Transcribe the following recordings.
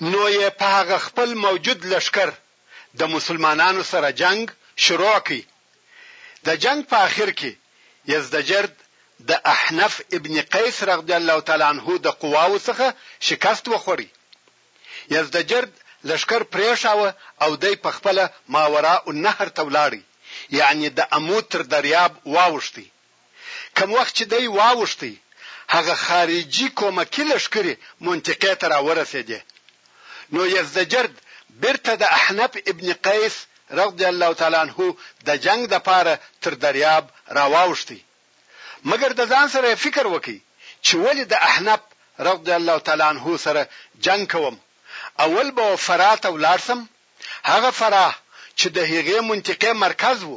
نو یې په هغه خپل موجود لښکر د مسلمانانو سره جنګ شروع کړ. د جنګ په اخر کې یزدجرد د احنف ابن قیس رضی الله تعالی عنه د قواو څخه شکست وخوړی. یزدجرد لښکر پرېښاوه او دی په خپله ماوراء النهر ته ولاړی، یعنې د امو تر دریاب واوښتی. کوم وخت چې دی واوښتی، هغه خارجي کومکي لښکري منطقې ته راورسېدې، نو یزدجرد بیرته د احنف ابن قیس رضی الله تعالی عنه د جنګ دپاره تر دریاب راواوښتی، مګر د ځان سره یې فکر وکړ چې ولې د احنف رضی الله تعالی عنه سره جنګ کوم، اول به و فرات ته ولاړ شم، هغه فراه چې د هغې منطقې مرکز و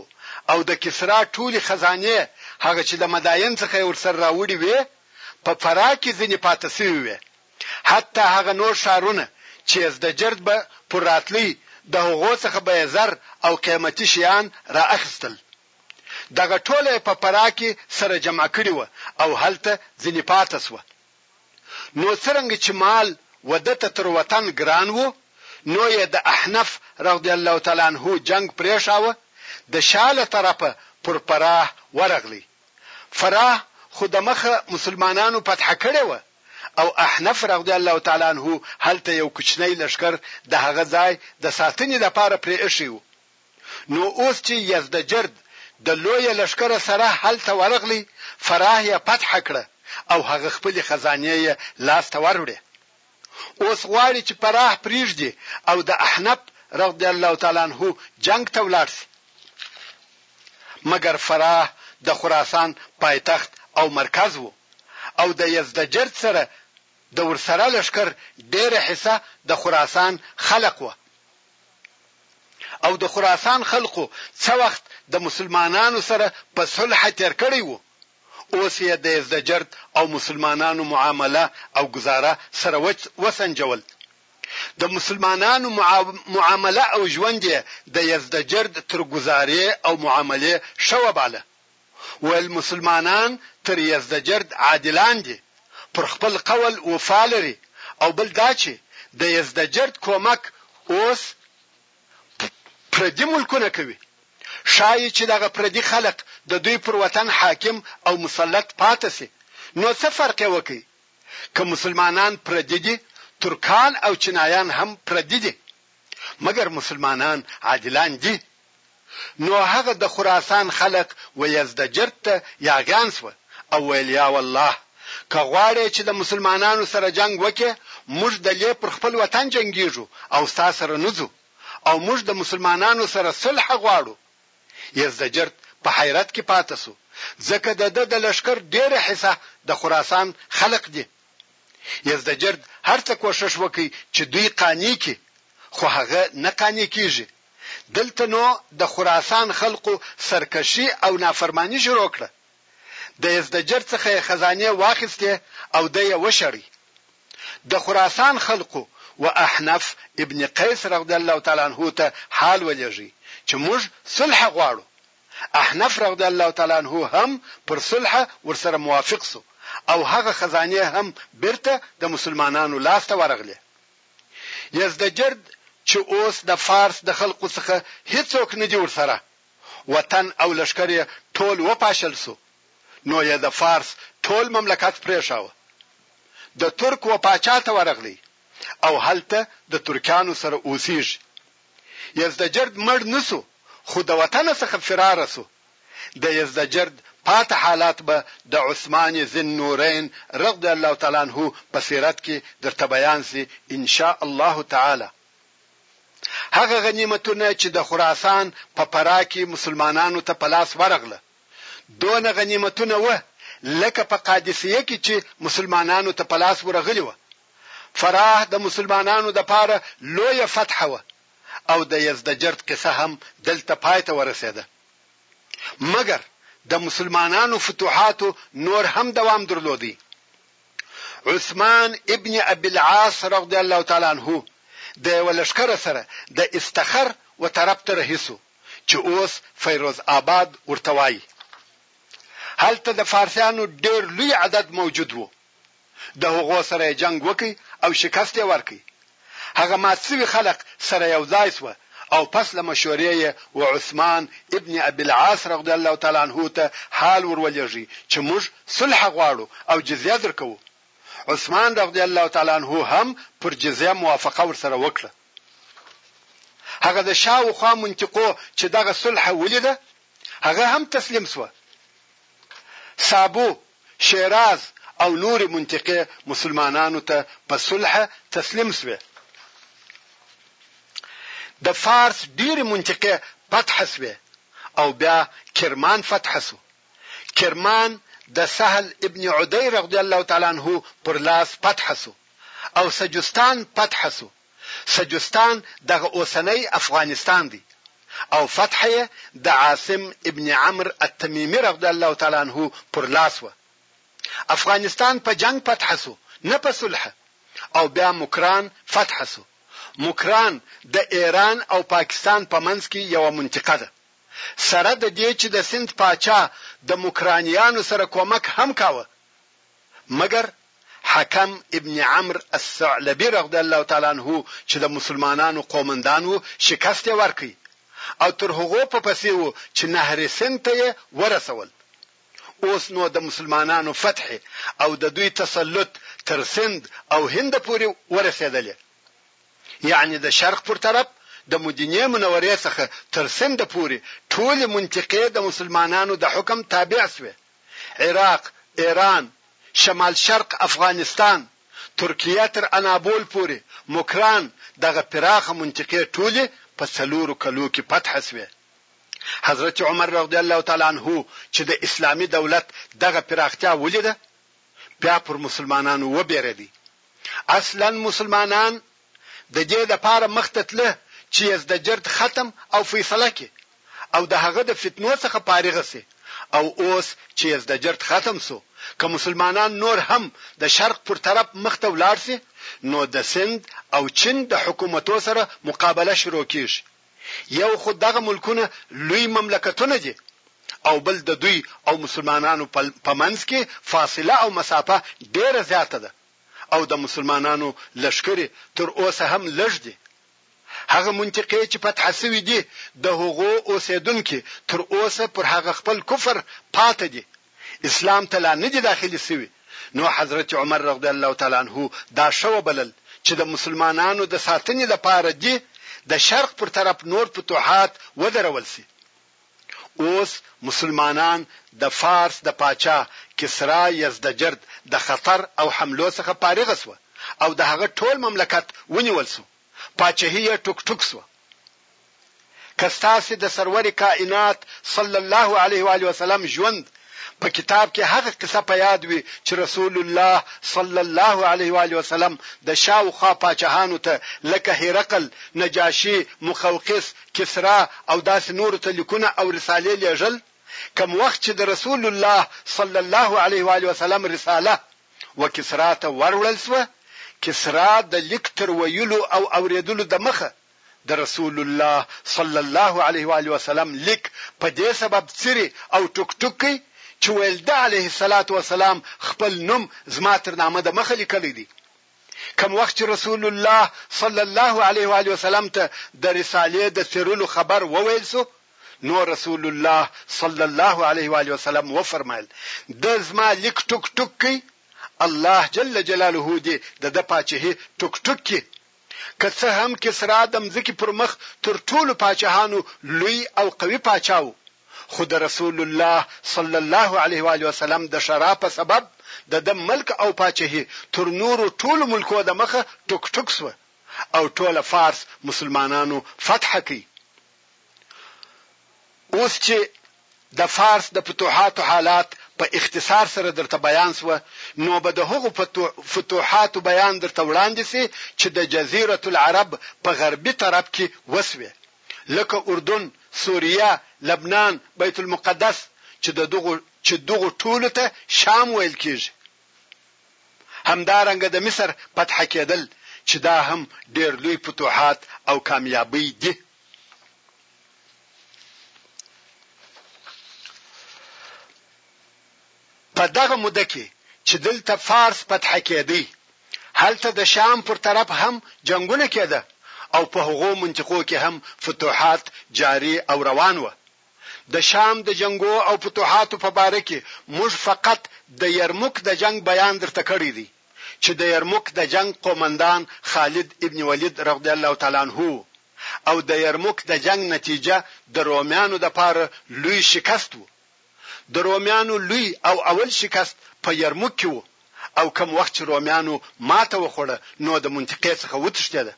او د کسرا ټولې خزانې هغه چې له مداین څخه یې ورسره راوړې وې په فراه کې ځینې پاته شوې وې حتی هغه نور ښارونه چې یزدجرد به پر راتلی د هغو څخه به یې زر او قیمتي شیان را اخیستل دغه ټوله یې په فراه کې سره جمع کړي وه او هلته ځینې پاته شوه. نو څرنګه چې مال و ده ته تر وطن ګران و، نو یې د احنف رضی الله تعالی عنه جنګ پرېښاوه، د شا له طرفه پر فراه ورغلی، فراه خو د مخه مسلمانانو فتحه کړې وه او احنف رضی الله تعالی عنه هلته یو کوچنی لښکر د هغه ځای د ساتنې لپاره پرې ایښی و، نو اوس چي یزدجرد د لوی لښکر سره هلته ورغلی، فراه یې فتح کړه او هغه خپلي خزانې یې لاس ته وروړې. اوس غواړي چي فراه پریږدي او د احنف رضی الله تعالی عنه جنګ ته ولاړ سي. مګر فراه د خراسان پایتخت او مرکز وو او د یزدجرد سره د ورسره لښکر ډېره حصه د خراسان خلق وه. او د خراسان خلقو څه وخت د مسلمانانو سره په صلح تېر کړی وو اوس يې د يزدجرد او مسلمانانو معامله او ګذاره سره وسنجول د مسلمانانو معامله او ژوند يې د يزدجرد تر ګذارې او معاملې ښه وباله. ویل مسلمانان تر یزدجرد عادلان دي پر خپل قول وفا لري او بل دا چې د یزدجرد کومک اوس پردي ملکونه کوي ښايي چې دغه پردي خلق د دوی پر وطن حاکم او مسلط پاته شي نو څه فرق یې وکړي که مسلمانان پردي دي ترکان او چینایان هم پردي دي مګر مسلمانان عادلان دي. نو هغه د خراسان خلق و یزدجرد ته یاغیان شوه او ویل یاالله! که غواړې چې له مسلمانانو سره جنګ وکې موږ د لې پر خپل وطن جنګیږو او ستا سره نه ځو او موږ د مسلمانانو سره صلح غواړو. یزدجرد په حیرت کې پاته شو ځکه د ده د لښکر ډیره حصه د خراسان خلق دي. یزدجرد هرڅه کوښښ وکړ چې دوی قانع کړي خو هغه نه قانع کیږي. دلته نو د خراسان خلقو سرکشي او نافرماني شروع کړه، د یزدجرد څخه یې خزانې واخیستې او دی یې وشړی. د خراسان خلقو و احنف ابن قیس رضی الله تعالی عنه ته حال ولېږی چې موږ صلح غواړو. احنف رضی الله تعالی عنه هم پر صلح ورسره موافق شو او هغه خزانې هم بیرته د مسلمانانو لاس ته ورغلې. یزدجرد چی اوس د فارس د خلقو څخه هیڅوک نه دي ورسره، وطن او لښکر یې ټول وپاشل شو، نو یې د فارس ټول مملکت پریښاوه. د ترک و پاچا ته ورغلی او هلته د ترکیانو سره اوسیږي. یزدجرد مړ نه شو، خو د وطنه څخه فراره شو. د یزدجرد پاته حالات به د عثمان ذی النورین رضی الله تعالی عنه په سیرت کې درته بیان شي ان شاء الله تعالی. هغه غنیمتونه چې د خراسان په فراه کې مسلمانانو ته په لاس ورغله دونه غنیمتونه وه لکه په قادسیه کې چې مسلمانانو ته په لاس ورغلي وه. فراه د مسلمانانو دپاره لویه فتحه وه. او د یزدجرد قصه هم دلته پای ته ورسېده. مګر د مسلمانانو فتوحاتو نور هم دوام درلود. عثمان ابن ابي العاص رضي الله تعالی عنه د یوه لښکر سره د استخر و طرف ته رهي شو چې اوس فیروز آباد ورته وايي. هلته د فارسیانو ډېر لوی عدد موجود و. د هغو سره یې جنګ وکړ او شکست یې ورکړ. هغه مات شوي خلق سره یو ځای شوه او پس له مشورې یې و عثمان ابن ابي العاص رضي الله تعالی عنه ته حال ور ولېږه چې موږ صلح غواړو او جزیه درکوو. عثمان رضي الله تعالی عنه هم پر جزیه موافقه ورسره وکړه. هغه د شا و خوا منطقو چې دغه صلح ولیده هغه هم تسلیم شوه. سابو شیراز او نورې منطقې مسلمانانو ته په صلح تسلیم شوې. د فارس ډېرې منطقې فتح شوې او بیا کرمان فتح شو. کرمان د سهل ابن عدی رضی الله تعالی عنه پر لاس فتح شو او سجستان فتح شو. سجستان دغه اوسنی افغانستان دی او فتحه یې د عاصم ابن عمرو التمیمي رضی الله تعالی عنه پر لاس وه. افغانستان په جنګ فتحه شو نه په صلح او بیا مکران فتحه شو. مکران د ایران او پاکستان په منځ کې یوه منطقه ده. سره د دې چې د سند پاچا د مکرانیانو سره کومک هم کاوه مګر حکم ابن عمرو الثعلبي رضی الله تعالی عنه چې د مسلمانانو قومندان وو شکست یې ورکړ او تر هغو په پسې وو چې نهر سند ته یې ورسول. اوس نو د مسلمانانو فتح او د دوی تسلط تر سند او هند پورې ورسېدلې یعنې د شرق پر طرف د مدینې منورې څخه تر سند پورې ټولې منطقې د مسلمانانو د حکم تابع شوې. عراق، ایران، شمال شرق افغانستان، ترکیه تر انابول پورې مکران دغه پراخه منطقې ټولې په څلورو کلو کې فتح شوې. حضرت عمر رضی الله تعالی عنه چې د اسلامي دولت دغه پراختیا ولیده بیا پر مسلمانانو وبیرېدی. اصلا مسلمانان د دې لپاره مخ ته تله چې یزدجرد ختم او فیصله کړي او د هغه د فتنو څخه فارغ شي او اوس چې یزدجرد ختم شو که مسلمانان نور هم د شرق پر طرف مخ ته ولاړ شي نو د سند او چین د حکومتو سره مقابله شروع کیږي یو خو دغه ملکونه لوی مملکتونه دي او بل د دوی او مسلمانانو په منځ کې فاصله او مسافه ډیره زیاته ده او د مسلمانانو لښکرې تر اوسه هم لږ دي. هغه منطقې چې فتحه شوي دي د هغو اوسېدونکي تر اوسه پر هغه خپل کفر پاته دي، اسلام ته لا نه دي داخلي شوي، نو حضرت عمر رضی الله تعالی عنه دا ښه وبلل چې د مسلمانانو د ساتنې لپاره دي د شرق پر طرف نور فتوحات ودرول شي. اوس مسلمانان د فارس د پاچا کسرا یزدجرد د خطر او حملو څخه فارغ شوه او د هغه ټول مملکت ونیول شو، پاچهي یې ټوک ټوک شوه. که ستاسې د سرور کائنات صلی الله علیه و آله وسلم ژوند په کتاب کې هغه قصه په یاد وي چې رسول الله صلی الله علیه و آله وسلم د شاوخوا پاچهانو ته لکه هرقل، نجاشي، مقوقس، کسرا او داسې نورو ته لیکونه او رسالې لېږل، کوم وخت چې د رسول الله صلی الله علیه و آله وسلم رساله و کسرا ته وروړل شوه، کسرا د لیک تر ویلو او اورېدلو دمخه د رسول الله صلی الله علیه و آله وسلم لیک په دې سبب څیرې او ټوک ټوک کړ چې ویل ده علیه الصلوة والسلام خپل نوم زما تر نامه دمخه لیکلی دی. کوم وخت چې رسول الله صلی الله علیه و آله وسلم ته د رسالې د څیرلو خبر وویل شو نو رسول الله صلی الله علیه و آله وسلم و فرمایل د زما لیک ټوک ټوک کی الله جل جلاله دې د د پاچهي ټوک ټوک کی که څه هم کسرا د مځکې پر مخ تر ټولو پاچهانو لوی او قوي پاچا و خو د رسول الله صلی الله علیه وآله وسلم د شرا په سبب د ده ملک او پاچهي تر نورو ټولو ملکو د مخه ټوک ټوک شوه او ټوله فارس مسلمانانو فتحه کړ. اوس چې د فارس د فتوحاتو حالات په اختصار سره درته بیان شوه نو به د هغو فتوحاتو بیان درته وړاندې شي چې د جزیرة العرب په غربي طرف کې وشوې. لکه اردن، سوریه، لبنان، بیت المقدس چې د دغو چې دغو ټولو ته شام ویل کېږي. همدارنګه د مصر فتح کېدل چې دا هم ډېر لوی فتوحات او کامیابۍ دي. په دغه موده کې چې دلته فارس فتح کېدی، هلته د شام پر طرف هم جنګونه کېده او په هغو منطقو کې هم فتوحات جاري او روان وه. د شام د جنګو او فتوحاتو په باره کې موږ فقط د یرموک د جنګ بیان درته کړی دی چې د یرموک د جنګ قومندان خالد ابن ولید رضی الله تعالی عنه و او د یرموک د جنګ نتیجه د رومیانو لپاره لوی شکست و د رومیانو لوی او اول شکست په یرموک کې و او کوم وخت چې رومیانو ماته وخوړه نو د منطقې څخه وتښتېده.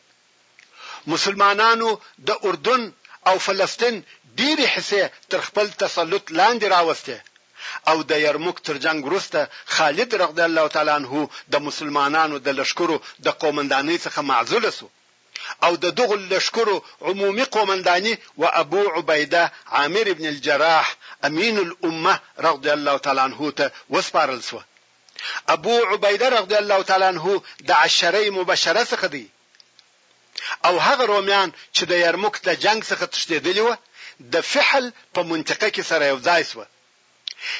مسلمانانو د اردن او فلسطین ډېرې حصې تر خپل تسلط لاندې راوستې او د یرموک تر جنګ وروسته خالد رضی الله تعالی عنه د مسلمانانو د لښکرو د قومندانۍ څخه معزول شو او د دغو لښکرو عمومي قومنداني و ابو عبیده عامر بن الجراح امین الامة رضی الله تعالی عنه ته وسپارل شوه. ابو عبیده رضی الله تعالی عنه د عشره مبشره څخه دی او هغه رومیان چې د یرموک د جنګ څخه تښتېدلي وه د فحل په منطقه کې سره یو ځای شوه.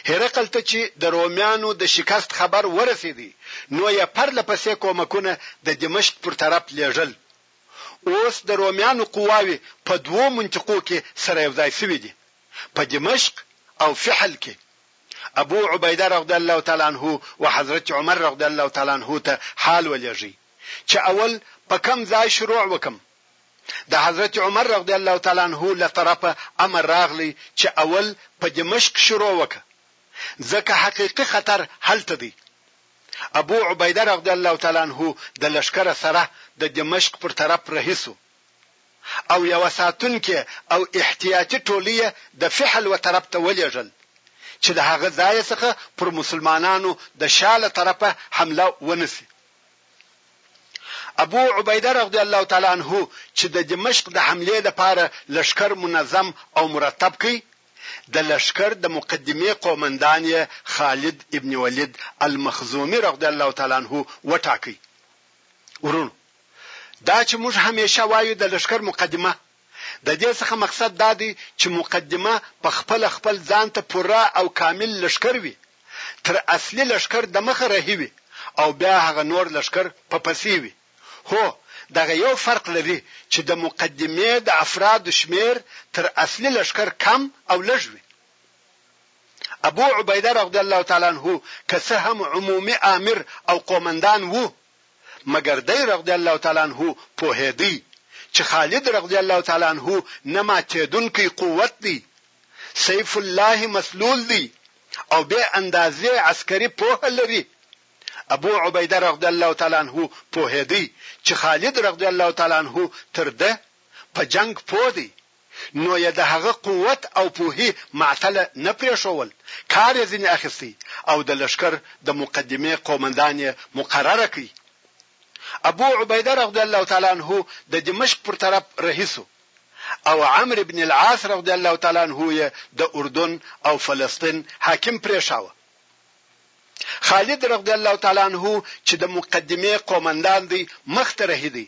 هرقل ته چې د رومیانو د شکست خبر ورسېدی، نو یې پرله پسې کومکونه د دمشق پر طرف لېږل. اوس د رومیانو قواوې په دوو منطقو کې سره یو ځای شوې دي، په دمشق او فحل کې. ابو عبیده رضی الله تعالی عنه و حضرت عمر رضی الله تعالی عنه ته حال ولېږی چې اول په کوم ځای شروع وکړم؟ د حضرت عمر رضی الله تعالی عنه له طرفه امر راغلی چې اول په دمشق شروع وکړه ځکه حقیقي خطر هلته دی. ابو عبیده رضی الله تعالی عنه د لښکر سره د دمشق پر طرف رهي شو او یوه ساتونکې او احتیاطي ټولي یې د فحلوه طرف ته ولېږل چې د هغه ځایه څخه پر مسلمانانو د شا له طرفه حمله ونه شي. ابو عبیده رضی الله تعالی عنه چې د دمشق د حملې لپاره لښکر منظم او مرتب کړ، د لښکر د مقدمې قومندان یې خالد ابن ولید المخزومي رضی الله تعالی عنه وټاکه. وروڼو! دا چې موږ همېشه وایو د لښکر مقدمه ددې څخه مقصد دا دی چې مقدمه په خپله خپل ځان ته پوره او کامل لښکر وي، تر اصلي لښکر دمخه رهي وي او بیا هغه نور لښکر په پسې وي. هو! دغه یو فرق لري چې د مقدمې د افرادو شمېر تر اصلي لښکر کم او لږ وي. ابو عبیده رضی الله تعالی عنه که څه هم عمومي آمر او قومندان وو، مګر دی رضی الله تعالی عنه پوهیدی چې خالد رضی الله تعالی عنه نه ماتیدونکی قوت دی، سیف الله مسلول دی او بې اندازې عسکري پوهه لري. ابو عبیده رضی الله تعالی عنه پوهیدی چې خالد رضی الله تعالی عنه تر ده په جنګ پوه دی. نو یې د هغه قوت او پوهي معطله نه پرېښوول، کار یې ځني اخیستی او د لښکر د مقدمې قومندان یې مقرره کړ. ابو عبیده رضی الله تعالی عنه د دمشق پر طرف رهي سو او عمرو بن العاص رضی الله تعالی عنه یې د اردن او فلسطین حاکم پرېښاوه. خالد رضی الله تعالی عنه چې د مقدمې قومندان دی مخته رهي دی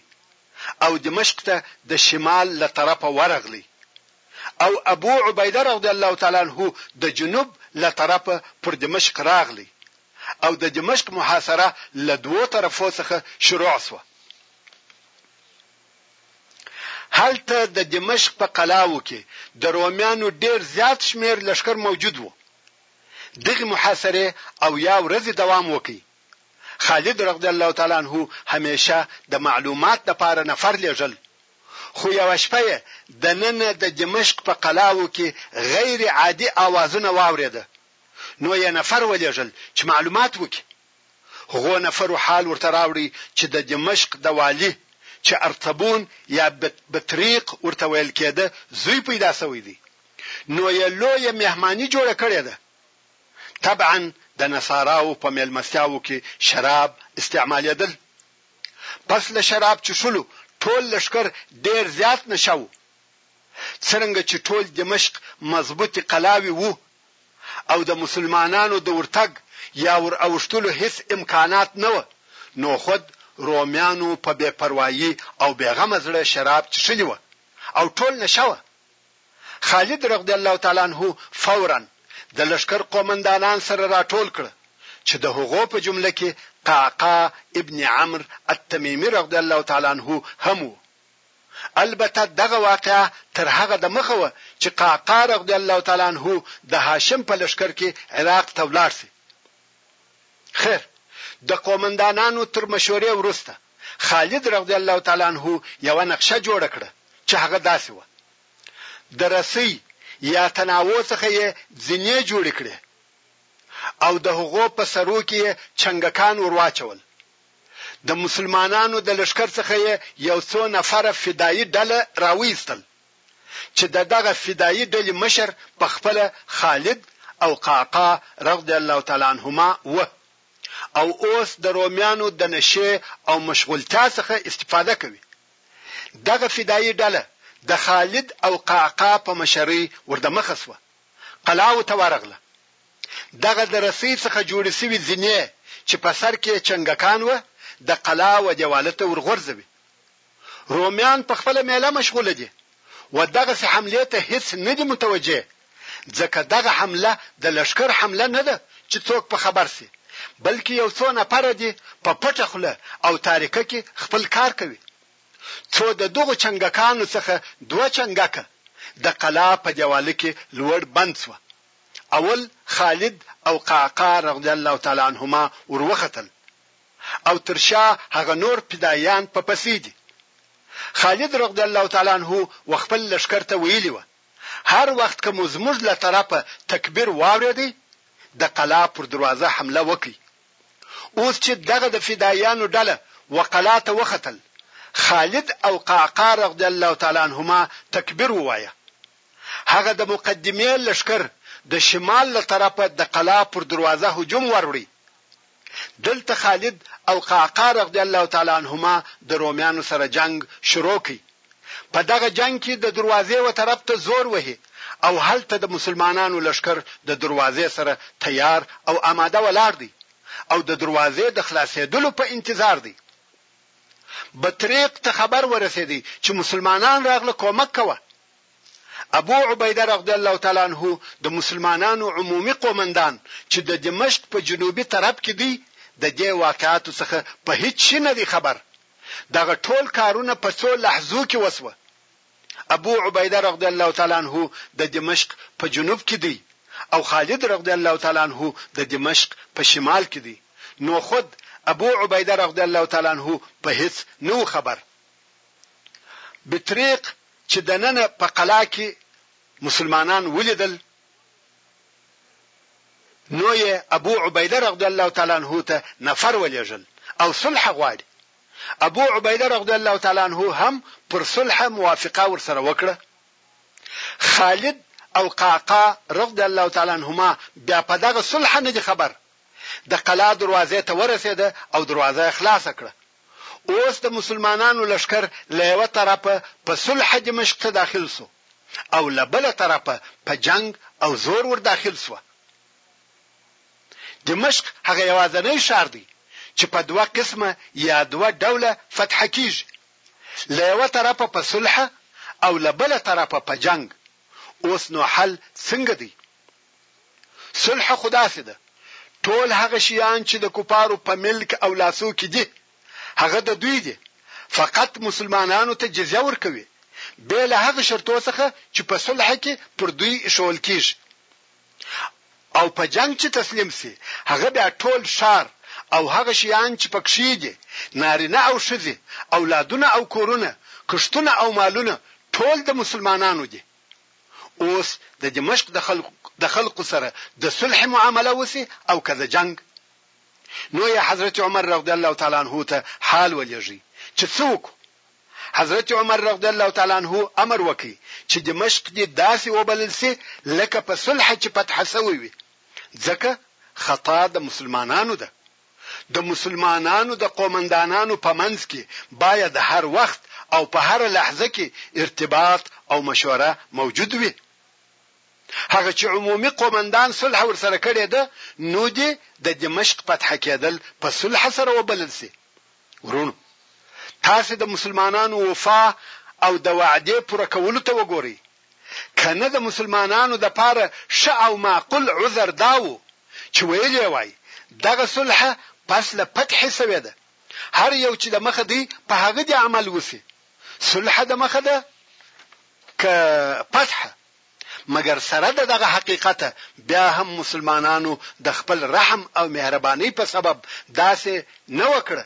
او دمشق ته د شمال له طرفه ورغلی او ابو عبیده رضی الله تعالی عنه د جنوب له طرفه پر دمشق راغلی او د دمشق محاصره له دوو طرفو څخه شروع شوه هلته د دمشق په قلاو کې د رومیانو ډیر زیات شمیر لشکر موجود وو دغې محاصرې اویا ورځې دوام وکړ. خالد رضی الله تعالی عنه همېشه د معلومات لپاره نفر لېږل، خو یوه شپه یې دننه د دمشق په قلاوو کې غیر عادي آوازونه واورېده، نو یې نفر ولېږل چې معلومات وکړي. هغو نفرو حال ورته راوړ چې د دمشق د والي، چې ارطبون یا بطریق ورته ویل کېده، زوی پیدا شوی دی. نو یې لویه مهماني جوړه کړې ده. طبعا د نصاراو په مېلمستیاوو کې شراب استعمالېدل. پس له شراب چښلو ټول لښکر ډېر زیات نشه وو. څرنګه چې ټول دمشق مضبوطې قلاوې وو او د مسلمانانو د ورتګ یا ور اوښتلو هیڅ امکانات نه وه نو خود رومیانو په بې پروایي او بې غمه زړه شراب چښلي وه او ټول نشه وه خالد رضی الله تعالی عنه فوراً د لښکر قومندانان سره راټول کړه چې د هغو په جمله کې قعقاع ابن عمرو التمیمي رضی الله تعالی عنه هم و. البته دغه واقعه تر هغه د مخه وه چې قعقاع رضی الله تعالی عنه د هاشم په لښکر کې عراق ته ولاړ شي. خیر، د قومندانانو تر مشورې وروسته، خالد رضی الله تعالی عنه یوه نقشه جوړه کړه چې هغه داسې وه، د رسۍ یا تناوو څخه یې زینې جوړې کړې او د هغو په سرو کې یې چنګکان ور واچول، د مسلمانانو د لښکر څخه یې یو څو نفره فدايي ډله را وایستل چې د دغه فدايي ډلې مشر پخپله خالد او قعقاع رضی الله تعالی عنهما وه. او اوس د رومیانو د نشې او مشغولتیا څخه استفاده کوي. دغه فدايي ډله د خالد او قعقاع په مشرۍ وردمخه شوه، قلاوو ته ورغله. دغه د رسۍ څخه جوړې شوي زینې چې په سر کې یې چنګکان وه، د قلا و دیوالته ورغورځوي. رومیان په خپله میله مشغول دي و دغسې حملې ته هیڅ نه دي متوجه ځکه دغه حمله د لښکر حمله نه ده چې څوک په خبر شي بلکې یو څو نفره دي په پټه خوله او تاریکه کې خپل کار کوي څو د دغو چنګکانو څخه دوه چنګکه د قلا په دیواله کې لوړ بند شوه اول خالد او قعقاع رضی الله تعالی عنهما وروختل او تر شا هغه نور فداييان په پسې دي. خالد رضی الله تعالی عنه و خپل لښکر ته ويلي وه، هر وخت که مو زموږ له طرفه تکبير واورېدی، د قلا پر دروازه حمله وکړئ. اوس چې دغه د فداييانو ډله و قلا ته وختل، خالد او قعقاع رضی الله تعالی عنهما تکبير ووايه. هغه د مقدمې لښکر د شمال له طرفه د قلا پر دروازه هجوم وروړی دلته خالد او قعقاع رضی الله تعالی عنهما د رومیانو سره جنګ شروع کړي په دغه جنګ کې د دروازې و طرف ته زور وهي او هلته د مسلمانانو لشکر د دروازې سره تیار او آماده ولاړ دی او د دروازې د خلاصېدلو په انتظار دی بطریق ته خبر ورسېدی چې مسلمانان راغله کومک کوه ابو عبیده رضی الله تعالی عنه د مسلمانانو عمومي قومندان چې د دمشق په جنوبي طرف کې دی د دې واقعاتو څخه په هیڅ شي نه دی خبر دغه ټول کارونه په څو لحظو کې وسوه ابو عبیده رضی الله تعالی عنه د دمشق په جنوب کې دی او خالد رضی الله تعالی عنه د دمشق په شمال کې دی نو خود ابو عبیده رضی الله تعالی عنه په هیڅ نو خبر بطریق چې دننه په قلا کې مسلمانان ولیدل نو یې ابو عبیده رضی الله تعالی عنه ته نفر ولېږل او صلح غواړي ابو عبیده رضی الله تعالی عنہ هم پر صلح موافقه ورسره وکړه خالد او قاقا رضی الله تعالی عنهما بیا په دغه صلح نه دي خبر د قلا دروازې ته ورسېده او دروازه خلاصه کړه اوس د مسلمانانو لښکر له یوه طرفه په صلح دمشق ته داخل شو او له بله طرفه په جنګ او زور ور داخل شوه. دمشق هغه یوازنی ښار دی چې په دوه قسمه یا دوه ډوله فتح کیږي، له یوه طرفه په صلح او له بله طرفه په جنګ، اوس نو حل څنګه دی؟ صلح خو داسې ده، ټول هغه شیان چې د کفارو په ملک او لاسو کې دي، هغه د دوی دي، فقط مسلمانانو ته جزیه ورکوي، بې له هغه شرطو څخه چې په صلح کې پر دوی ایښوول کېږي. او په جنګ چې تسلیم شي، هغه بیا ټول ښار او هغه شیان چې پکښې دي، نارینه او ښځې، اولادونه او کورونه، کښتونه او مالونه، ټول د مسلمانانو دي. اوس د دمشق د خلق د خلقو سره د صلح معامله وسي او که د جنګ؟ نو يې حضرت عمر رضي الله تعالی عنه ته حال ولېږی چې څه وکړو؟ حضرت عمر رضي الله تعالی عنه امر وکړ چې دمشق دې داسې وبلل سي لکه په صلح چې فتح سوی وي، ځکه خطا د مسلمانانو ده. د مسلمانانو د قومندانانو په منځ کې باید هر وخت او په هره لحظه کې ارتباط او مشوره موجود وي. هغه چې عمومي قومندان صلح ورسره کړې ده، نو دې د دمشق فتح کېدل په صلح سره وبلل شي. وروڼو! تاسې د مسلمانانو وفا او د وعدې پوره کولو ته وګورئ. که نه د مسلمانانو دپاره ښه او معقول عذر دا وو چې ویل یې وای دغه صلح پس له فتحې شوې ده، هر یو چې د مخه دی په هغه دې عمل وشي، صلح د مخه ده که فتحه؟ مګر سره د دغه حقیقته بیا هم مسلمانانو د خپل رحم او مهربانۍ په سبب داسې نه وکړه،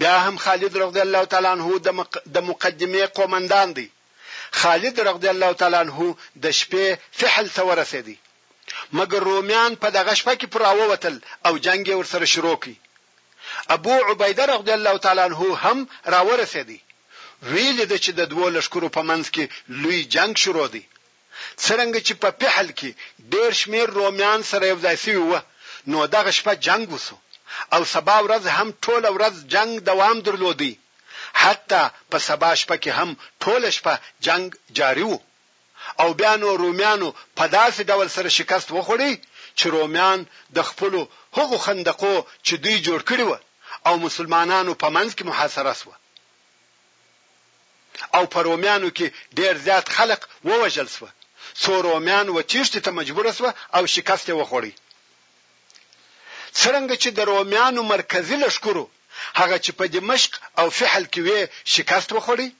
بیا هم خالد رضی الله تعالی عنه د مقدمې قومندان دی. خالد رضی الله تعالی عنه د شپې فحل ته ورسېدی. مګر رومیان په دغه شپه کې پر راووتل او جنګ یې ورسره شروع کړ. ابو عبیده رضی الله تعالی عنه هم راورسېدی. ویې لیده چې د دوو لښکرو په منځ کې لوی جنګ شروع دی. څرنګه چې په پېحل کې ډېر شمېر رومیان سره یو ځای شوي وه، نو دغه شپه جنګ وشو او سبا ورځ هم ټوله ورځ جنګ دوام درلودی، حتی په سبا شپه کې هم ټوله شپه جنګ جاري وو او بیا نو رومیانو په داسې ډول سره شکست وخوړی چې رومیان د خپلو هغو خندقو چې دوی جوړ کړي وه او مسلمانانو په منځ کې محاصره شوه، او په رومیانو کې ډېر زیات خلق ووژل شوه، څو رومیان و تیښتې ته مجبور شوه او شکست یې وخوړی. څرنګه چې د رومیانو مرکزي لښکرو هغه چې په دمشق او فحل کې وې شکست وخوړی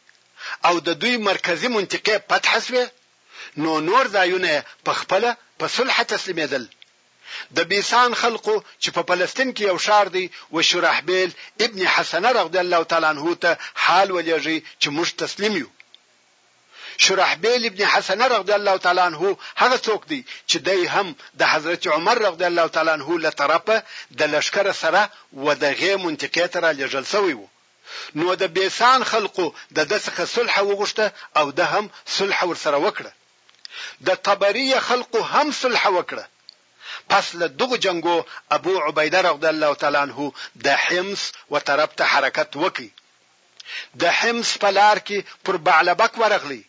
او د دوی مرکزي منطقې فتح شوې، نو نور ځایونه یې په خپله په صلح تسلیمېدل د بیسان خلقو چې په فلسطین کې یو ښار دی و شرحبیل ابن حسنه رغدی الله تعالی عنه ته حال ولیږی چې موږ تسلیم یو. شرحبیل ابن حسنه رغدی الله تعالی عنه هغه څوک دی چې دی هم د حضرت عمر رغدی الله تعالی عنه له طرفه د لښکر سره و دغې منطقې ته رالیږل شوی و نو د بیسان خلقو د ده څخه صلح وغوښته او ده هم صلح ورسره وکړه. د طبريه خلقو هم صلح وکړه پس له دغو جنګو ابو عبيده رضی الله تعالی عنه د حمص و طرف ته حرکت وکړ د حمص په لار کې پر بعلبک ورغلی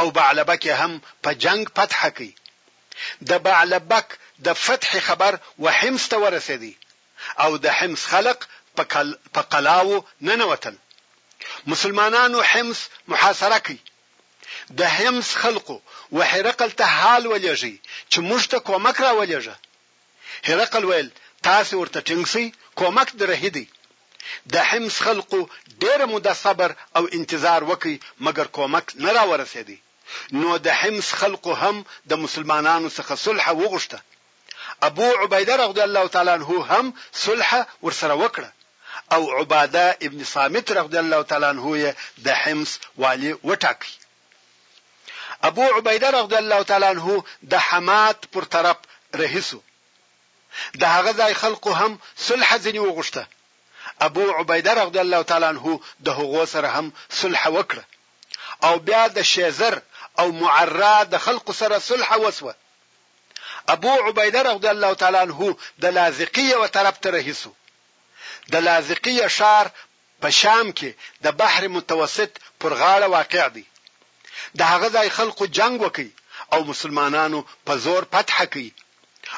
او بعلبک يې هم په جنګ فتح کړ د بعلبک د فتح خبر و حمص ته ورسېدی او د حمص خلق په قلاوو ننوتل مسلمانانو حمص محاصره کړ د حمص خلقو و هرقل ته حال ولېږی چې موږ ته کومک راولېږه. هرقل ویل، تاسې ورته ټینګ شئ، کومک د رهي دی. د حمص خلقو ډېره موده صبر او انتظار وکړ مګر کومک نه راورسېدی. نو د حمص خلقو هم د مسلمانانو څخه صلح وغوښته. ابو عبیده رغدی الله تعالی عنه هم صلح ورسره وکړه او عباده ابن صامت رغدی الله تعالی عنه یې د حمص والي وټاکئ. ابو عبیده رغدی الله تعالی عنه د حمات پر طرف رهي سو. د هغه ځای خلقو هم صلح ځنی وغوښته. ابو عبیده رغدی الله تعالی عنه د هغو سره هم صلح وکړه او بیا د شیزر او معرا د خلقو سره صلح وسوه. ابو عبیده رضی الله تعالی عنه د لاذقیه یوه طرف ته رهي شو. د لاذقیه ښار په شام کې د بحر متوسط پر غاړه واقع دی. د هغه ځای خلقو جنګ وکړ او مسلمانانو په زور فتحه کړ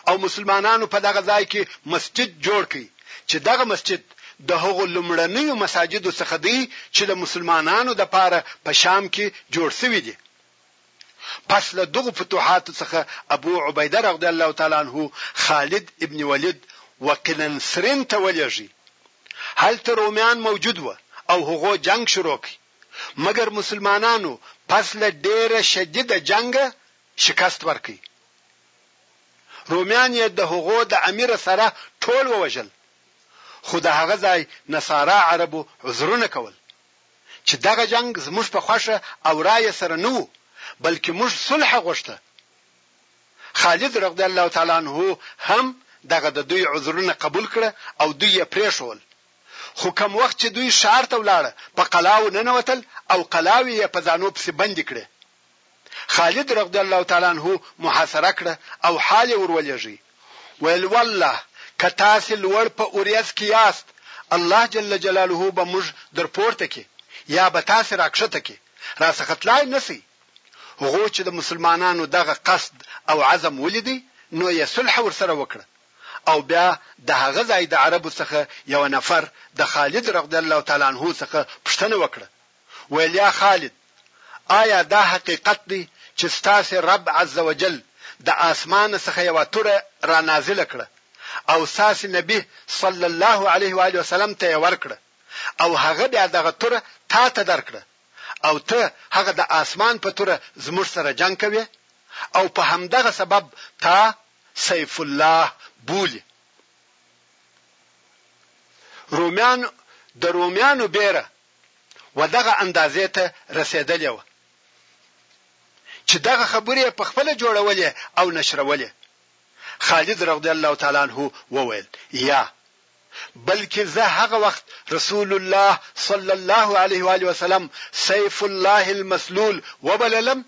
او مسلمانانو په دغه ځای کې مسجد جوړ کړ چې دغه مسجد د هغو لومړنیو مساجدو څخه دی چې د مسلمانانو لپاره په شام کې جوړ شوي دي. پس له دغو فتوحاتو څخه ابو عبیده رضی الله تعالی عنه خالد ابن ولید وقلنسرین ته ولېږی. هلته رومیان موجود وه او هغو جنګ شروع کړ. مګر مسلمانانو پس له ډېره شدید جنګه شکست ورکړ. رومیان یې د هغو د امیر سره ټول ووژل. خو د هغه ځای نصارا عربو عذرونه کول. چې دغه جنګ زموږ په خوښه او رایه سره نه وو بلکې موږ صلح غوښته. خالد رضی الله تعالی عنه هم دغه د دوی عذرونه قبول کړه او دوی یې پرېښوول. خو کوم وخت چې دوی ښار ته ولاړه په قلاوو ننوتل او قلاوې یې په ځانو پسې بندې کړې. خالد رضی الله تعالی عنه محاصره کړه او حال یې ورولېږی ویل والله که تاسې لوړ په اوریځ کې یاست الله جل جلاله به موږ در پورته کړي یا به تاسې راکښته کړي راڅخه تلای نه شئ هغو چې د مسلمانانو دغه قصد او عزم ولیدی نو یې صلح ورسره وکړه او بیا د هغه ځای د عربو څخه یو نفر د خالد رضی الله تعالی عنه څخه پوښتنه وکړه ویل یا خالد! آیا دا حقیقت دی چې ستاسې رب عز وجل د آسمانه څخه یوه توره را نازله کړه او ستاسې نبي صلی الله علیه و آله وسلم ته یې ورکړه او هغه بیا دغه توره تا ته درکړه او ته هغه د آسمان په توره زموږ سره جنګ کوې او په همدغه سبب تا، سیف الله، بولي. رومیان د رومیانو بیره و دغه اندازې ته رسېدلې وه چې دغه خبرې یې په خپله جوړولې او نشرولې. خالد رضی الله تعالی عنه وویل، یا بلکې زه هغه وخت رسول الله صلی الله علیه و وسلم سیف الله المسلول وبللم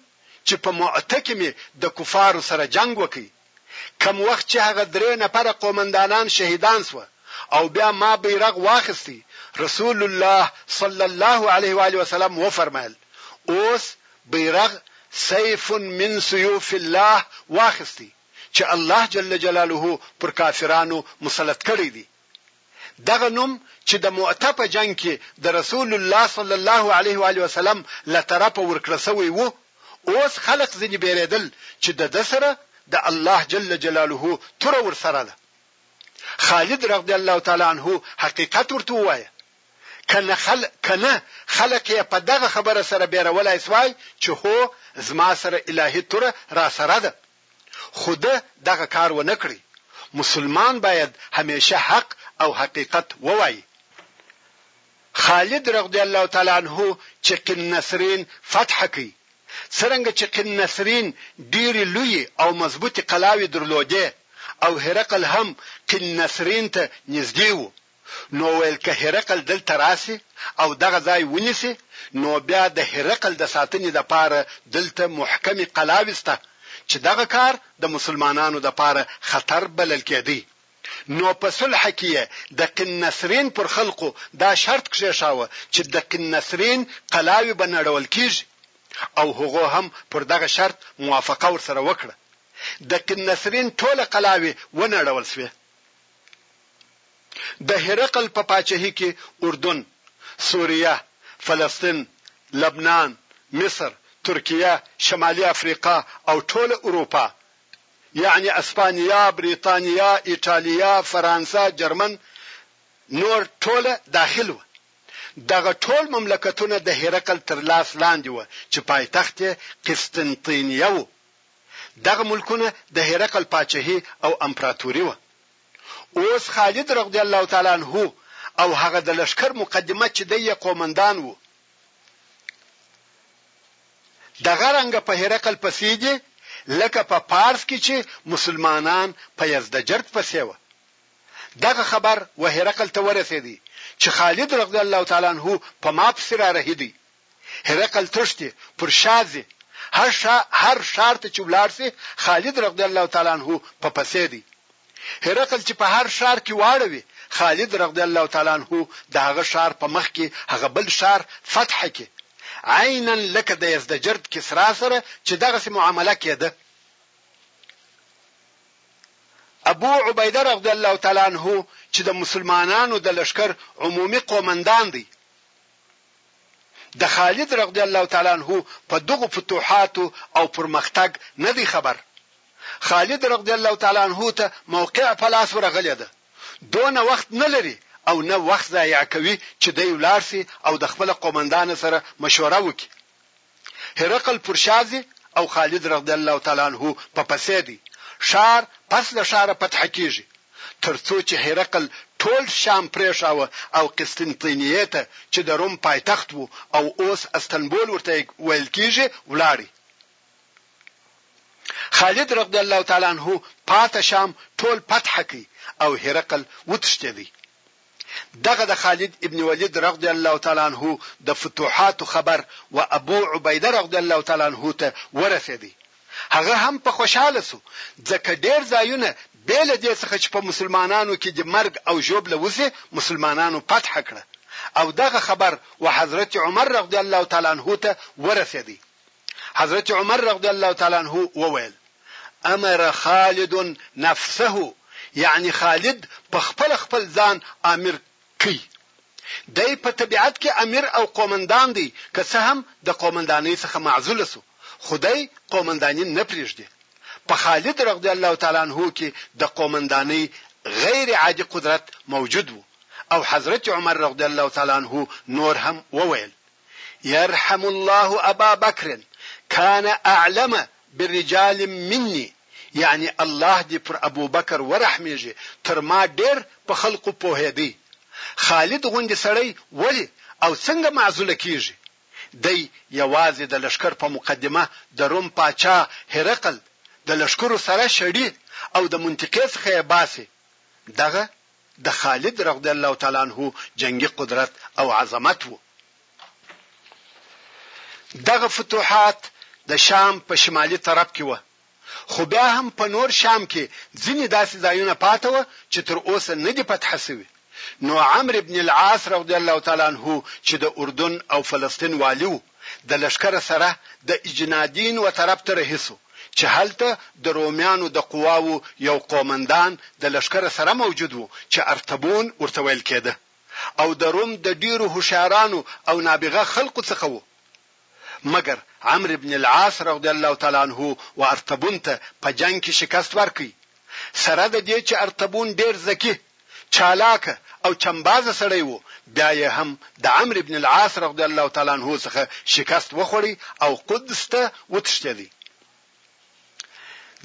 چې په معته کې مې د کفارو سره جنګ وکړ کوم وخت چی هغه درې نفره قومندانان شهیدان سوه او بیا ما بیرغ واخیستی رسول الله صلی الله علیه و آله وسلم وفرمایل اوس بیرغ سیف من سیوف الله واخیستی چی الله جل جلاله پر کافرانو مسلط کړی دی. دغه نوم چې د مؤته په جنګ کې د رسول الله صلی الله علیه وآله وسلم له طرفه ورکړه شوی و، اوس خلق ځینې بېرېدل چې د ده سره د الله جل جلاله توره ورسره ده. خالد رضی الله تعالی عنه حقیقت ورته ووایه، که نه خل که نه خلق یې په دغه خبره سره بېرولای شوای چې هو زما سره الهي توره راسره ده. خو ده دغه کار ونه کړئ، مسلمان باید همیشه حق او حقیقت ووایي. خالد رضی الله تعالی عنه چې قین نصرین فتح کړ، څرنګه چې قین نصرین ډیرې لویې او مضبوطې قلاوې درلودې او هرقل هم قین نصرین ته نږدې و، نو ویل که هرقل دلته راشي او دغه ځای ونیسي نو بیا د هرقل د ساتنې لپاره دلته محکمې قلاوې شته چې دغه کار د مسلمانانو لپاره خطر بلل کېدی نو په صلح کې یې د قنسرین پر خلقو دا شرط کښېښاوه چې د قنسرین قلاوې به نړول کېږي او هغو هم پر دغه شرط موافقه ورسره وکړه د قنسرین ټوله قلاوې ونړول شوې د هرقل په پاچهي کې اردن، سوریه، فلسطین، لبنان، مصر، ترکیه، شمالي افریقا او ټوله اروپا یعنې اسپانیا، بریتانیا، ایټالیا، فرانسه، جرمن نور ټوله داخل وه. دغه ټول مملکتونه د هرقل تر لاس لاندې وه چې پایتخت یې قسطنطینیه و. دغه ملکونه د هرقل پاچهي او امپراتوري وه. اوس خالد رضی الله تعالی عنه او هغه د لښکر مقدمه چې دی یې قومندان و، دغه رنګه په هرقل پسې دي لکه په پارس کې چې مسلمانان په یزدجرد پسې وه. دغه خبر و هرقل ته ورسېدی چې خالد رضی الله تعالی عنه په ما پسې رارهي دی. هرقل تښتي پر شا ځي هر شا هر ښار ته چې ولاړ شي خالد رضی الله تعالی عنه په پسې دی هرقل چې په هر ښار کې واړوي خالد رضی الله تعالی عنه د هغه ښار په مخ کې هغه بل ښار فتح کې عینا لکه د یزدجرد کسرا سره چې دغه معامله کېده ابو عبیده رضی الله تعالی عنه چې د مسلمانانو د لشکر عمومي قومندان دی د خالد رضی الله تعالی عنه په دغو فتوحاتو او پرمختګ نه دی خبر. خالد رضی الله تعالی عنه ته موقع په لاس ورغلې ده، دونه وخت نه لري او نه وخت ضایع کوي چې دی ولاړ شي او د خپل قومندان سره مشوره وکړي. هرقل پرشازي او خالد رضی الله تعالی عنه په پسې دی، ښار پس له ښاره فتح کیږي، تر څو چې هرقل ټول شام پرېښاوه او قسطنطینیې ته چې د روم پایتخت وو او اوس استنبول ورته ویل کیږي ولاړی. خالد رضی الله تعالی عنه پاته شام ټول فتح کړ او هرقل وتښتېدی. دغه د خالد ابن ولید رضی الله تعالی عنه د فتوحاتو خبر و ابو عبیده رضی الله تعالی عنه ته ورسیدی هغه هم په خوشحاله سو ځکه ډیر ځایونه بې له دې څخه چې په مسلمانانو کې د مرګ او ژوبله وسي مسلمانانو فتح کړه او دغه خبر و حضرت عمر رضی الله تعالی عنه ته ورسیدی حضرت عمر رضی الله تعالی عنه وویل امر خالد نفسه یعنی خالد په خپل خپل ځان امیر کی دی په طبیعت کې امیر او قومندان دی که څه هم د قومندانۍ څخه معزول شو خو دی قومنداني نه پریږدي په خالد رضی الله تعالی عنه کې د قومندانۍ غیر عادي قدرت موجود وو او حضرت عمر رضی الله تعالی عنه نور هم وویل يرحم الله ابا بکر کان اعلم برجال مني يعني الله دي پر ابو بکر ورحميږي تر ما ډير په خلقو پوهيدی خالد غوندي سړی ولي او څنګه معزول کيږي دی يوازي د لښکر په مقدمه د روم پاچا هرقل د لښکرو سره شړي او د منطقې څخه يې باسي دغه د خالد رضی الله تعالی عنه جنګي قدرت او عظمت وو. دغه فتوحات د شام په شمالي طرف کې وه، خو بیا هم په نور شام کې ځینې داسې ځایونه پاته وه چې تر اوسه نه دي فتح شوي، نو عمرو بن العاص رضی الله تعالی عنه چې د اردن او فلسطین والي وو، د لښکر سره د اجنادین و طرف ته رهي شو چې هلته د رومیانو د قواوو یو قومندان د لښکر سره موجود و چې ارتبون ورته ویل کېده او د روم د ډېرو هوښیارانو او نابغه خلقو څخه و مګر عمرو بن العاص رضی الله تعالی عنه و ارتبون ته په جنګ کې شکست ورکړ سره د دې چې ارطبون ډېر ذکي، چالاکه او چمبازه سړی و، بیا یې هم د عمرو بن العاص رضی الله تعالی عنه څخه شکست وخوړی او قدس ته وتښتېدی.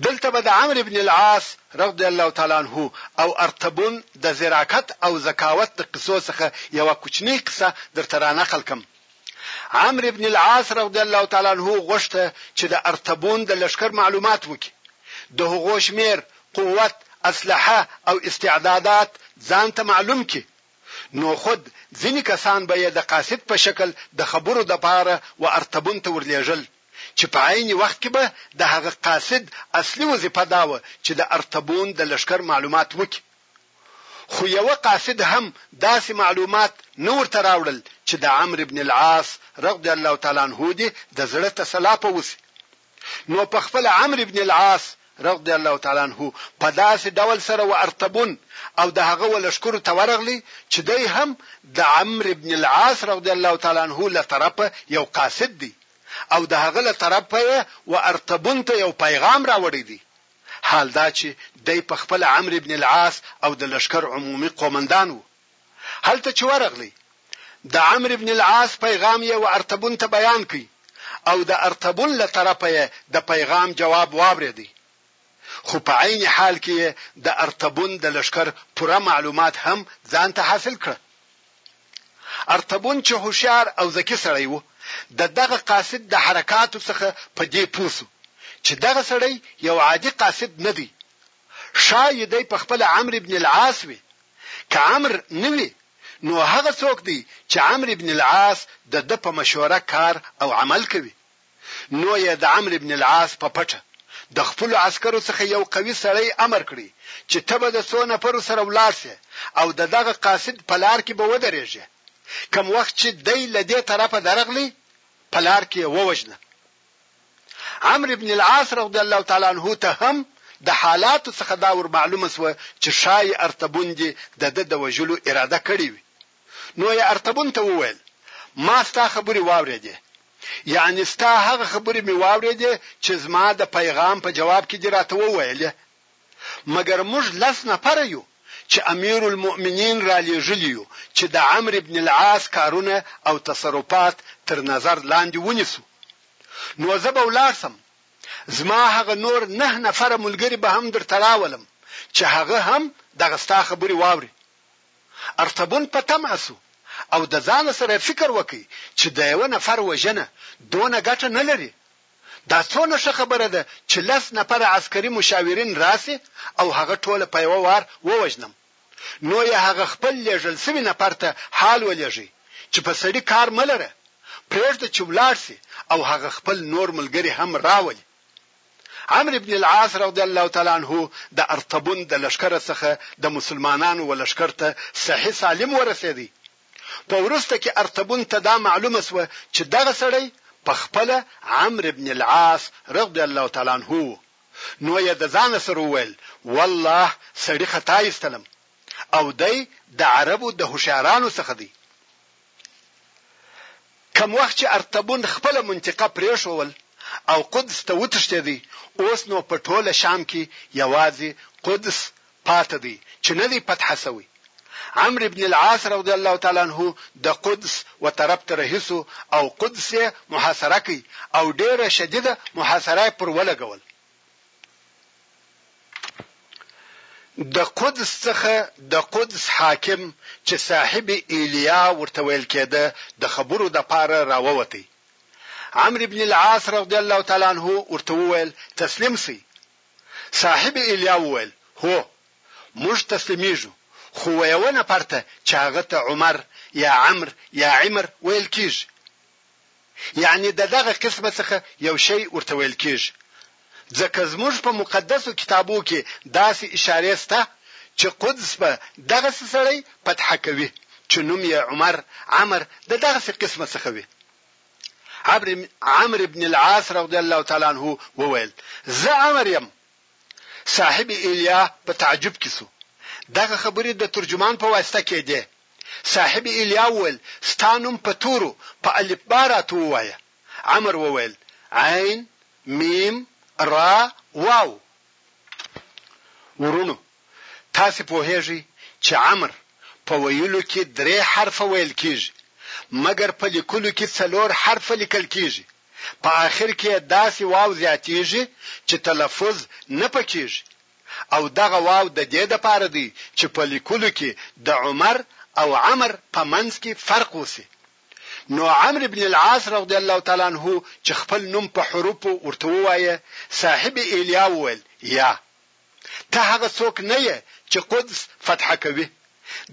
دلته به د عمرو بن العاص رضی الله تعالی عنه او ارطبون د ظراکت او ذکاوت د قصو څخه یوه کوچنۍ قصه درته رانقل کړم. عمرو بن العاص رضی الله تعالی عنه غوښته چې د ارطبون د لښکر معلومات وکړي، د هغو شمېر، قوت، اسلحه او استعدادات ځان ته معلوم کړي، نو خود ځینې کسان به یې د قاصد په شکل د خبرو لپاره و ارطبون ته ورلېږل، چې په عین وخت کې به د هغه قاصد اصلي وظیفه دا وه چې د ارطبون د لښکر معلومات وکړي. خو یوه قاصد هم داسې معلومات نه ورته راوړل چې د عمرو بن العاص رضی الله تعالی عنه دې د زړه تسلا په وشي، نو په خپله عمرو بن العاص رضی الله تعالی عنه په داسې ډول سره و ارتبون او د هغه و لښکرو ته ورغلی چې دی هم د عمرو بن العاص رضی الله تعالی عنه له طرفه یو قاصد دی او د هغه له طرفه یې و ارتبون ته یو پیغام راوړی دی حال دا چې دی په خپله عمرو بن العاص او د لښکر عمومي قومندان وو. هلته چې ورغلی، د عمرو بن العاص پیغام یې و ارطبون ته بیان کړ او د ارطبون له طرفه یې د پیغام جواب واورېدی. خو په عین حال کې یې د ارطبون د لښکر پوره معلومات هم ځان ته حاصل کړه. ارتبون چې هوښیار او ذکي سړی و، د دغه قاصد د حرکاتو څخه په دې پوه شو، چې دغه سړی یو عادي قاصد نه دی، ښايي دی په خپله عمرو بن العاص وي، که عمرو نه وي، نو هغه څوک دی، چې عمرو بن العاص د ده په مشوره کار او عمل کوي. نو يې د عمرو بن العاص په پټه د خپلو عسکرو څخه يو قوي سړی امر کړ چې ته به د څو نفرو سره ولاړ شې او د دغه قاصد په لار کې به ودرېږې، کوم وخت چې دی له دې طرفه درغلی په لار کې يې ووژنه. عمرو بن العاص رضي الله تعالی عنه ته هم د حالاتو څخه دا ورمعلومه شوه چې ښايي ارطبون دې د ده د وژلو اراده کړې وي. نو يې ارتبون ته وويل، ما ستا خبرې واورېدې، يعنې ستا هغه خبرې مې واورېدې چې زما د پيغام په جواب کې دې راته وويلې، مګر موږ لس نفره يو چې اميرالمؤمنين رالېږلي يو چې د عمرو بن العاص کارونه او تصرفات تر نظر لاندې ونيسو، نو زه به ولاړ شم، زما هغه نور نهه نفره ملګري به هم درته راولم چې هغه هم دغه ستا خبرې واوري. ارتبون په طمع شو او د ځانه سره يې فکر وکړ چې د يوه نفر وژنه دونه ګټه نه لري، دا څونه ښه خبره ده چې لس نفره عسکري مشاورين راشي او هغه ټوله په يوه وار ووژنم. نو يې هغه خپل لېږل شوي نفر ته حال ولېږه چې په سړي کار مه لره، پرېږده چې ولاړ شي او هغه خپل نور ملګري هم راولي. عمرو بن العاص رضی الله تعالی عنه د ارطبون د لښکره څخه د مسلمانانو و لښکر ته صحیح سالم ورسیدی په وروسته کی ارطبون ته دا معلومه سوه چی دغه سړی په خپله عمرو بن العاص رضی الله تعالی عنه وو نو یې د ځانه سره وویل والله سړي خطا ایستلم او دی د عربو د هوښیارانو څخه دی. کوم وخت چې ارطبون خپله منطقه پرېښول او قدس ته وتښتېدی، اوس نو په ټوله شام کې یوازې قدس پاتې دی چې نه دی فتحه شوی. عمرو بن العاص رضی الله تعالی عنه د قدس و طرف ته رهي شو او قدس یې محاصره کړ او ډېره شدیده محاصره یې پر ولګول. د قدس څخه د قدس حاکم چې صاحب ایلیا ورته ویل کېده د خبرو دپاره راووت. عمرو بن العاص رضی الله تعالی عنه ورته وویل، تسلیم شئ. صاحب ایلیا وویل، هو! موږ تسلیمیږو، خو و یوه نفر ته چې هغه ته عمر یا عمر یا عمر ویل کېږي. یعنی د دغه قسمه څخه یو شی ورته ویل کیږی ځکه زموږ په مقدسو کتابو کی داسی اشارې سته چه قدس به دغسی سړی فتحه کوی چه نوم یې عمر، عمر، د دغسی قسمه څخه وی. عمر بن العاص رضی الله تعالی عنه وویل، زه عمر یم، صاحب ایلیا په تعجب کې شو. دغه خبرې د ترجمان په واسطه کېدې. صاحب ایلیا وویل، ستا نوم په تورو، په الفبا راته ووایه. عمر وویل، عین، میم، را، واو. وروڼو! تاسې پوهېږئ چې عمر په ویلو کې درې حرفه ویل کېږي، مګر په لیکلو کې څلور حرفه لیکل کېږي. په اخر کې یې داسې واو زیاتېږي چې تلفظ نه په کېږي او دغه واو د دې لپاره دی چې په لیکلو کې د عمر او عمر په منځ کې فرق وشي نو عمرو بن العاص رضی الله تعالی عنه چې خپل نوم په حروفو ورته ووایه صاحب ایلیا وویل یا ته هغه څوک نه یې چې قدس فتح کوي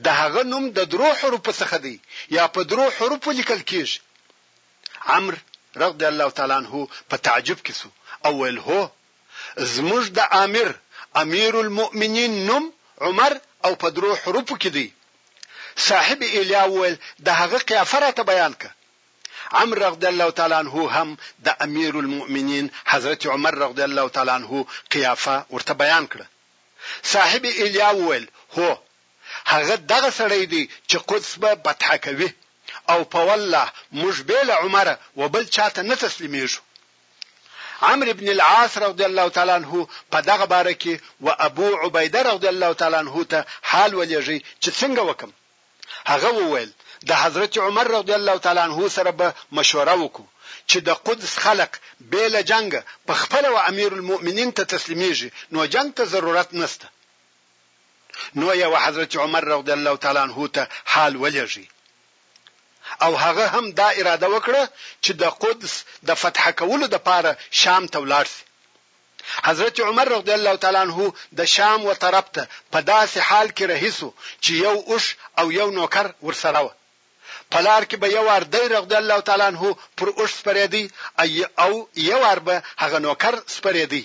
د هغه نوم د درو حروفو څخه دی یا په درو حروفو لیکل کېږي عمر رضی الله تعالی عنه په تعجب کې سو او ویل هو زموږ د آمر امیر المؤمنین نوم عمر او په درو حروفو کې دی صاحب ایلیا وویل د هغه قیافه راته بیان که عمر رضی الله تعالی عنه هم د امیر المؤمنین حضرت عمر رضی الله تعالی عنه قیافه ورته بیان کړه صاحب ایلیا وویل هو هغه دغه سړی دی چه قدس به بتحه کوی او په والله موږ بی له عمره و بل چاته نه تسلیمیږو عمر ابن العاص رضی الله تعالی عنه په دغه باره کی و ابو عبیده رضی الله تعالی عنه ته حال ولیږی چه څنګه وکم هغه وویل د حضرت عمر رضی الله تعالی عنه سره به مشوره وکو چه د قدس خلق بی له جنګ په خپل و امیر المؤمنین ته تسلیمیږي نو جنګ ته ضرورت نسته نو یوه حضرت عمر رضی الله تعالی عنه ته حال ولېږي او هغه هم دا اراده وکړه چې د قدس د فتح کولو د پاره شام ته ولاړ شي حضرت عمر رضی الله تعالی عنه د شام و طرف ته په داسې حال کې رهي سو چې یو اوښ او یو نوکر ورسره و په لار کې به یو اردی رضی الله تعالی عنه پر اوښ سپرېدی او یو اربه هغه نوکر سپرېدی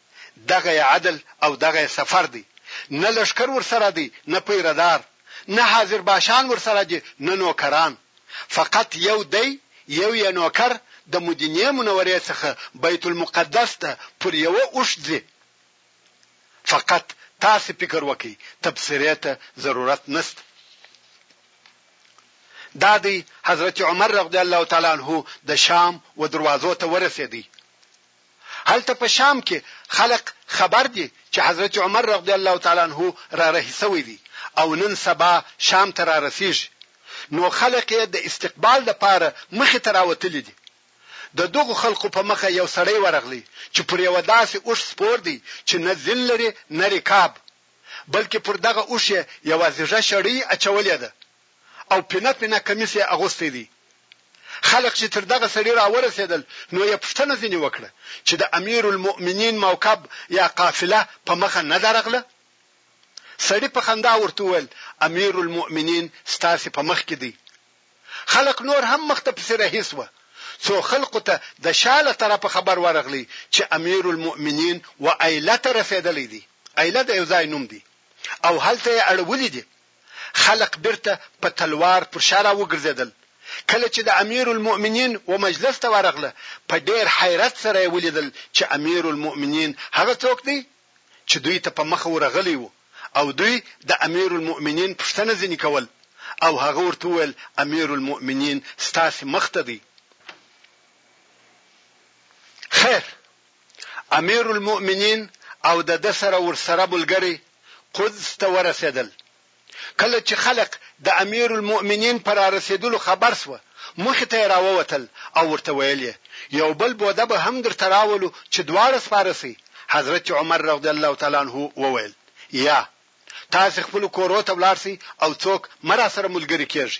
دغه یې عدل او دغه یې سفر دی نه لښکر ورسره دی نه پیره دار نه حاضر باشان ورسره دي نه نوکران فقط یو دی یو یې نوکر د مدینې منورې څخه بیت المقدس ته پر یوه اوښ ځي فقط تاسې فکر وکړئ تبصرې ته ضرورت نشته دا دی حضرت عمر رضی الله تعالی عنه د شام و دروازو ته ورسېدی هلته په شام کې خلق خبر دي چې حضرت عمر رضی الله تعالی عنه را رهي شوی دی او نن سبا شام ته را رسیږي نو خلق یې د استقبال لپاره مخې ته راوتلي دي د دغو خلکو په مخه یو سړی ورغلی چې پر یو داسې اوښ سپور دی چې نه زین لري نه رکاب بلکې پر دغه اوښ یې یوه زیږه شړۍ اچولې ده او پینه پینه کمیس یې اغوستی دی. خلق چې تر دغه سړي راورسېدل نو یې پوښتنه ځینې وکړه چې د امیرالمؤمنین موکب یا قافله په مخه نه ده رغله؟ سړي په خندا ورته وویل، امیرالمؤمنین ستاسې په مخ کې دی. خلق نور هم مخته پسې رهي شوه، څو خلقو ته د شاه له طرفه خبر ورغلی چې امیرالمؤمنین و ایله ته رسېدلی دی، ایله د یو ځای نوم دی، او هلته یې اړولي دي. خلق بیرته په تلوار پر شا را وګرځیدل. کله چې د امیر المؤمنین و مجلس ته ورغله په ډیر حیرت سره یې ولیدل چې امیر المؤمنین هغه څوک دی چې دوی ته په مخه ورغلی و او دوی د امیر المؤمنین پوښتنه ځینې کول او هغه ورته وویل امیر المؤمنین ستاسې مخته دی. خیر امیرالمؤمنین او د ده سره ورسره ملګری قدس ته ورسېدل. کله چې خلق د امیرالمؤمنین په رارسېدلو خبر شوه، مخې ته یې راووتل او ورته ویل یې، یو بل بوده به هم درته راولو چې دواړه سپاره شئ، حضرت عمر رضی الله تعالی عنه وویل، یا، تاسې خپلو کورو ته ولاړ شئ او څوک مه راسره ملګري کېږي.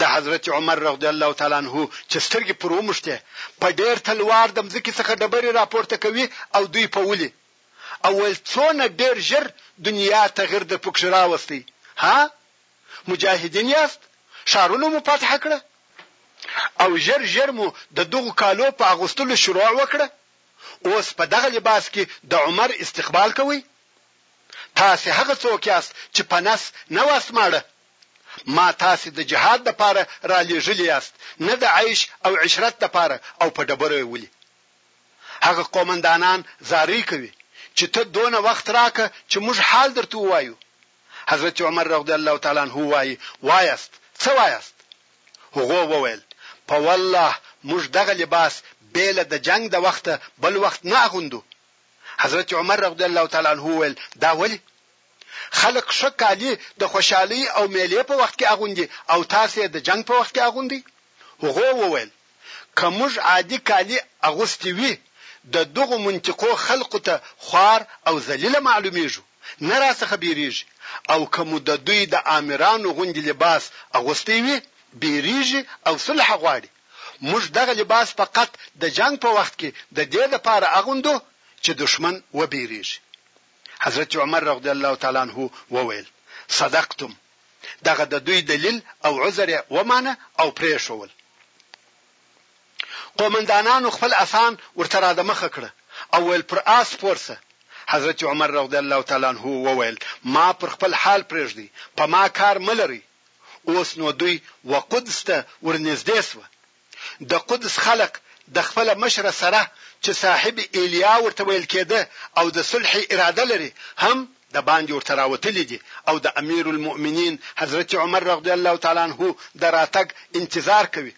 د حضرت عمر رضی الله تعالی عنه چې سترګې پر وموښتې په ډېر تلوار د مځکې څخه ډبرې راپورته کوي او دوی په ولي او ویل څونه ډېر ژر دنیا تغیر در پکښې راوستی ها مجاهدین یاست ښارونه مو فتح کړه او ژر ژر مو د دغو کالو په اغوستلو شروع وکړه اوس په دغه لباس کې د عمر استقبال کوي تاسې هغه څوک یاست چې په نس نه واسماړه ما تاسې د جهاد دپاره رالیږلي یاست نه د عیش او عشرت دپاره او په ډبرو یې ولي هغه قومندانان زارۍ کوي چې ته دونه وخت راکه چې موږ حال درته ووایو حضرت عمر رغدی الله تعالی عنه وایي وایاست څه وایاست هغو وویل په والله موږ دغه لباس بیله د جنګ د وخته بل وخت نه اغوندو حضرت عمر رغدی الله تعالی عنه وویل دا ولي خلک ښه کالي د خوشحالۍ او مېلې په وخت کې اغوندي او تاسې یې د جنګ په وخت کې اغوندئ؟ هغو وویل، که موږ عادي کالي اغوستي وي، د دغو منطقو خلقو ته خوار او ذلیله معلومېږو، نه راڅخه بېرېږي او که مو د دوی د آمرانو غوندې لباس اغوستی وي، بېرېږي او صلح غواړي. موږ دغه لباس فقط د جنګ په وخت کې د دې لپاره اغوندو چې دښمن وبېرېږي. حضرت عمر رضی الله تعالی عنه وویل، صدقتم، دغه د دوی دلیل او عذر یې ومانه او پرېښول. قومندانانو خپل اسان ورته را دمخه کړه او ویل، پر آس سپور شه. حضرت عمر رضی الله تعالی عنه وویل، ما پر خپل حال پرېږدئ، په ما کار مه لرئ. اوس نو دوی وقدس ته ورنږدې شوه. د قدس خلق د خپل مشر سره چې صاحب ایلیا ورته ویل کیده او د صلح اراده لري هم د باندې ورته راوتلي دي او د امیر المؤمنین حضرت عمر رضی الله تعالی عنه د راتګ انتظار کوي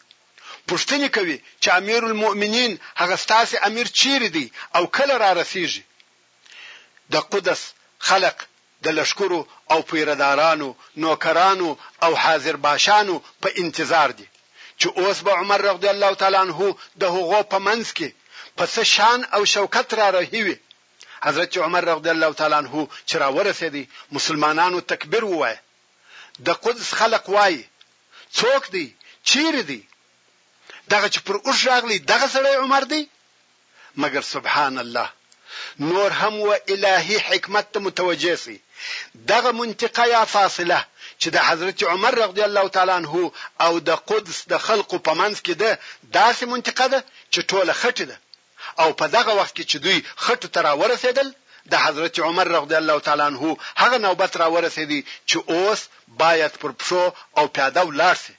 پوښتنې کوي چې امیر المؤمنین هغه ستاسو امیر چیرې دی او کله را رسیږي د قدس خلق د لښکرو او پيره دارانو، نوکرانو او حاضر باشانو په انتظار دي، چې اوس به عمر رضی الله تعالی عنه د هغو په منځ کې په څه شان او شوکت را رهي وي، حضرت عمر رضی الله تعالی عنه چې را ورسېدی، مسلمانانو تکبير ووايه، د قدس خلق وايي، څوک دی؟ چېرې دی؟ دغه چې پر اوښ راغلی دغه سړی عمر دی مګر سبحان الله نور هم و الهي حکمت ته متوجه سي دغه منطقه یا فاصله چې د حضرت عمر رضی الله تعالی عنه او د قدس د خلقو په منځ کې ده داسې منطقه ده چې ټوله خټه ده او په دغه وخت کې چې دوی خټو ته راورسېدل، د حضرت عمر رضی الله تعالی عنه هغه نوبت راورسېدی چې اوس باید پر پښو او پیاده ولاړ شي،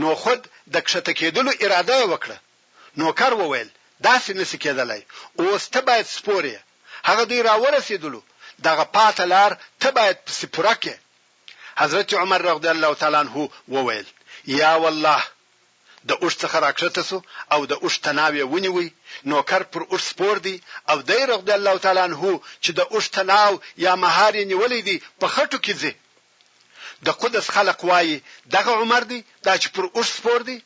نو خود د کښته کېدلو اراده یې وکړه، نوکر وویل، داسې نه شي کېدلای، اوس ته باید سپور یې، هغه دوی راورسېدلو، دغه پاته لار ته باید پسې پوره کړې، حضرت عمر رضی الله تعالی عنه وویل، یا والله! د اوښ څخه راکښته سو او د اوښ تناو یې ونیوئ، نوکر پر اوښ سپور دی او دی رضی الله تعالی عنه چي د اوښ تناو یا مهار یې نیولی دی په خټو کي ځي. د قدس خلق وايي دغه عمر دی دا چي پر اوښ سپور دی؟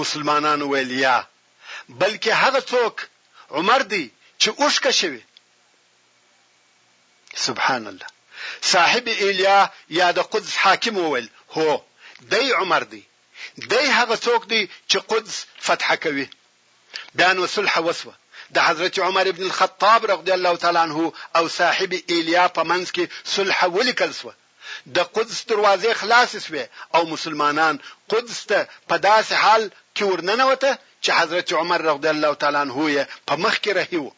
مسلمانانو ویل یا، بلکي هغه څوک عمر دی چي اوښ کشوي. سبحان الله. صاحب ایلیا یا د قدس حاکم وویل، هو، دی عمر دی. دی هغه څوک دی چې قدس فتح کوي بیا نو صلح وسوه د حضرت عمر ابن الخطاب رضی الله تعالی عنه او صاحب ایلیا په منځ کې صلح ولیکل سوه د قدس دروازې خلاص سوې او مسلمانان قدس ته په داسې حال کې ورننوته چې حضرت عمر رضی الله تعالی عنه یې په مخ کې رهي وو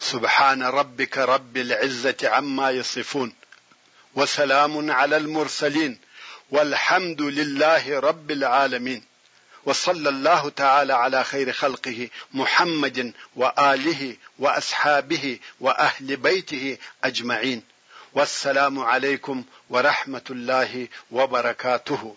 سبحان ربك رب العزة عما يصفون وسلام على المرسلين والحمد لله رب العالمين وصلى الله تعالى على خير خلقه محمد وآله وأصحابه وأهل بيته أجمعين والسلام عليكم ورحمة الله وبركاته